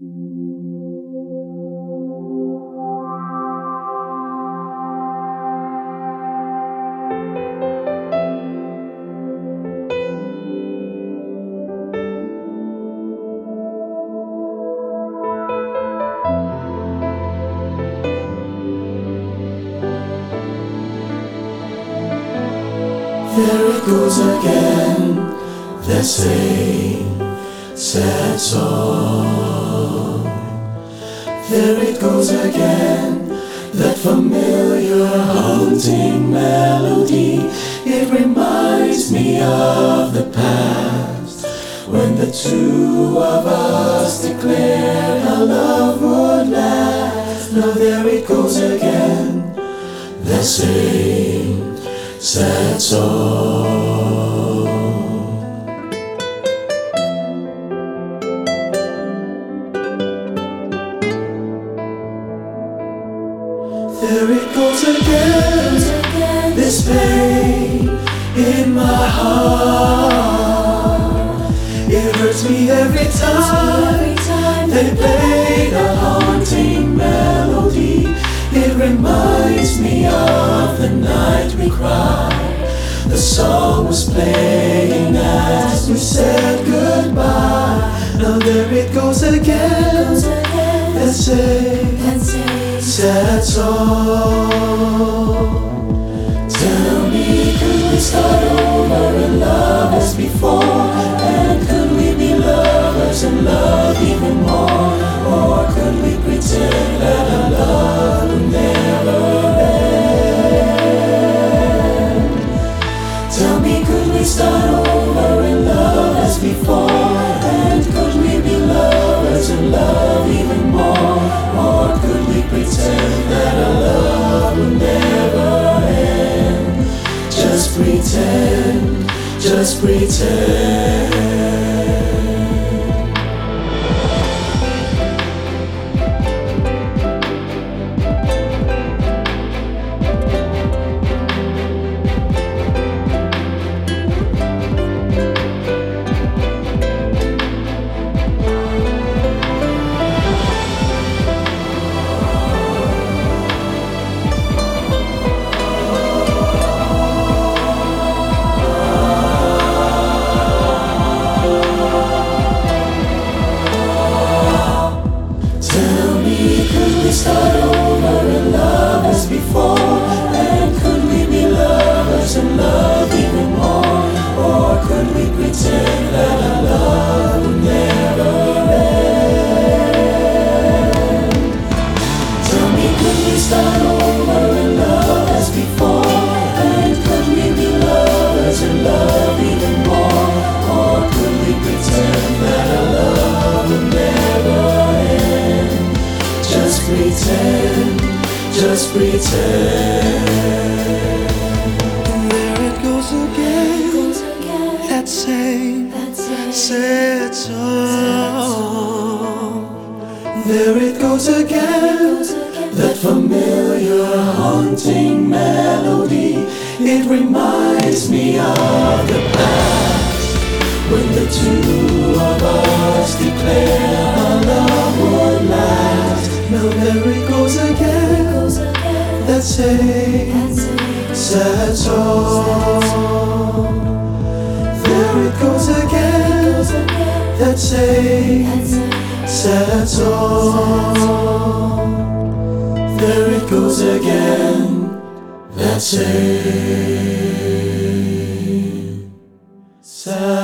There it goes again, that same sad song. There it goes again, that familiar haunting melody. It reminds me of the past when the two of us declared our love would last. Now there it goes again, the same sad song. There it goes again, this pain in my heart. It hurts me every time they play a haunting melody. It reminds me of the night we cried. The song was playing as we said goodbye. Now there it goes again. Let's say sad song. Tell me, could we start over and love as before? And could we be lovers and love even more? Or could we pretend that our love would never end? Tell me, could we start over and love as before? Just pretend. Me, just pretend. There it goes again, that same sad song. There it goes again, that familiar haunting melody. It reminds me of the past when the two of us declared our love would last. There it goes again. That same Sad song. There it goes again. That same Sad song. There it goes again. That same Sad.